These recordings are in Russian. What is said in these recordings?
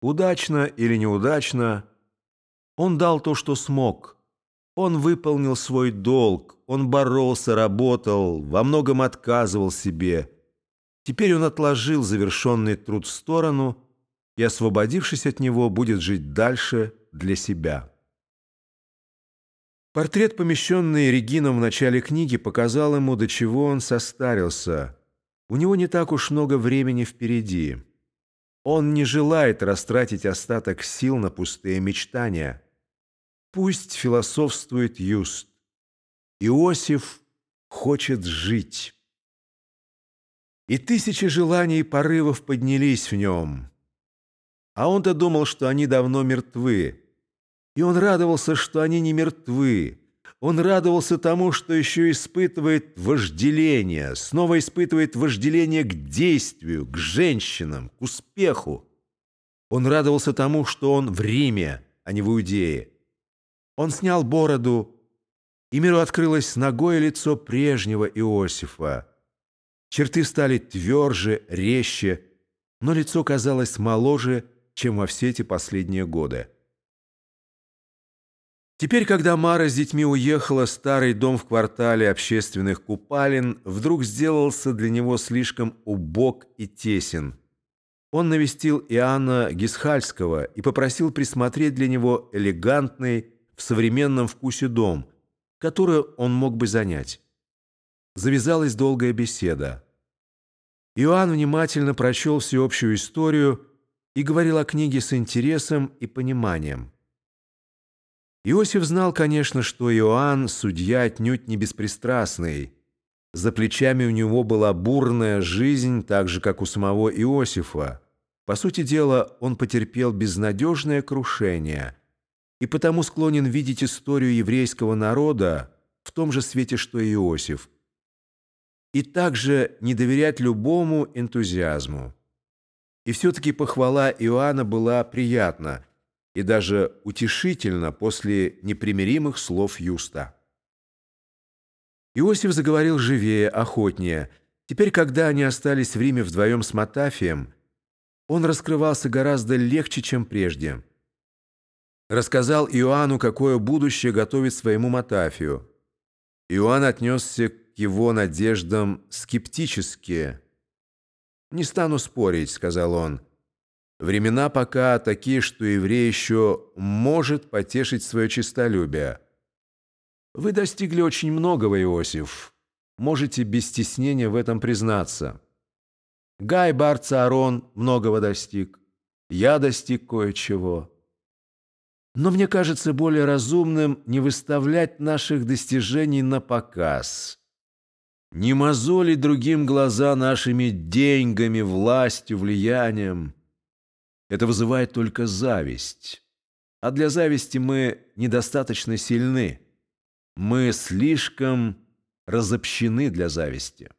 Удачно или неудачно, он дал то, что смог. Он выполнил свой долг, он боролся, работал, во многом отказывал себе. Теперь он отложил завершенный труд в сторону и, освободившись от него, будет жить дальше для себя. Портрет, помещенный Регином в начале книги, показал ему, до чего он состарился. У него не так уж много времени впереди. Он не желает растратить остаток сил на пустые мечтания. Пусть философствует Юст. Иосиф хочет жить. И тысячи желаний и порывов поднялись в нем. А он-то думал, что они давно мертвы. И он радовался, что они не мертвы. Он радовался тому, что еще испытывает вожделение, снова испытывает вожделение к действию, к женщинам, к успеху. Он радовался тому, что он в Риме, а не в Иудее. Он снял бороду, и миру открылось ногое лицо прежнего Иосифа. Черты стали тверже, резче, но лицо казалось моложе, чем во все эти последние годы. Теперь, когда Мара с детьми уехала, старый дом в квартале общественных купалин вдруг сделался для него слишком убог и тесен. Он навестил Иоанна Гисхальского и попросил присмотреть для него элегантный, в современном вкусе дом, который он мог бы занять. Завязалась долгая беседа. Иоанн внимательно прочел всеобщую историю и говорил о книге с интересом и пониманием. Иосиф знал, конечно, что Иоанн – судья отнюдь не беспристрастный. За плечами у него была бурная жизнь, так же, как у самого Иосифа. По сути дела, он потерпел безнадежное крушение – и потому склонен видеть историю еврейского народа в том же свете, что и Иосиф, и также не доверять любому энтузиазму. И все-таки похвала Иоанна была приятна и даже утешительна после непримиримых слов Юста. Иосиф заговорил живее, охотнее. Теперь, когда они остались в Риме вдвоем с Матафием, он раскрывался гораздо легче, чем прежде рассказал Иоанну, какое будущее готовит своему Матафию. Иоанн отнесся к его надеждам скептически. «Не стану спорить», — сказал он. «Времена пока такие, что еврей еще может потешить свое честолюбие. Вы достигли очень многого, Иосиф. Можете без стеснения в этом признаться. Гай Бар-Цаарон многого достиг. Я достиг кое-чего». Но мне кажется более разумным не выставлять наших достижений на показ. Не мозолить другим глаза нашими деньгами, властью, влиянием. Это вызывает только зависть. А для зависти мы недостаточно сильны. Мы слишком разобщены для зависти.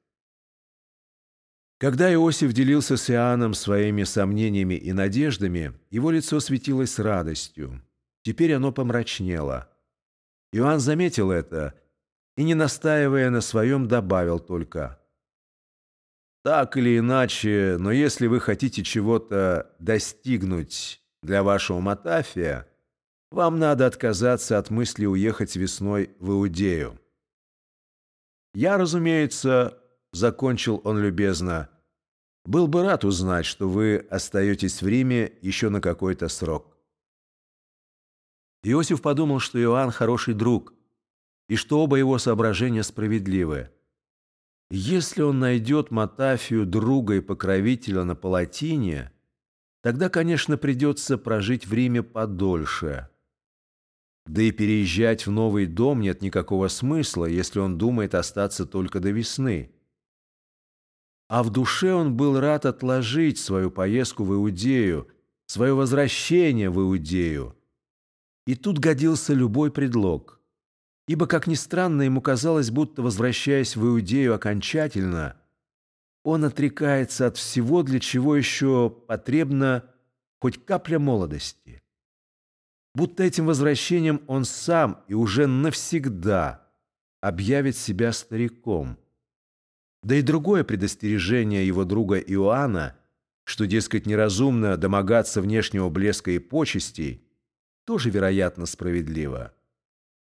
Когда Иосиф делился с Иоанном своими сомнениями и надеждами, его лицо светилось радостью. Теперь оно помрачнело. Иоанн заметил это и, не настаивая на своем, добавил только «Так или иначе, но если вы хотите чего-то достигнуть для вашего Матафия, вам надо отказаться от мысли уехать весной в Иудею». «Я, разумеется, — закончил он любезно, — был бы рад узнать, что вы остаетесь в Риме еще на какой-то срок. Иосиф подумал, что Иоанн хороший друг, и что оба его соображения справедливы. Если он найдет Матафию друга и покровителя на Палатине, тогда, конечно, придется прожить в Риме подольше. Да и переезжать в новый дом нет никакого смысла, если он думает остаться только до весны. А в душе он был рад отложить свою поездку в Иудею, свое возвращение в Иудею, и тут годился любой предлог. Ибо, как ни странно, ему казалось, будто, возвращаясь в Иудею окончательно, он отрекается от всего, для чего еще потребна хоть капля молодости. Будто этим возвращением он сам и уже навсегда объявит себя стариком. Да и другое предостережение его друга Иоанна что, дескать, неразумно домогаться внешнего блеска и почестей, тоже, вероятно, справедливо.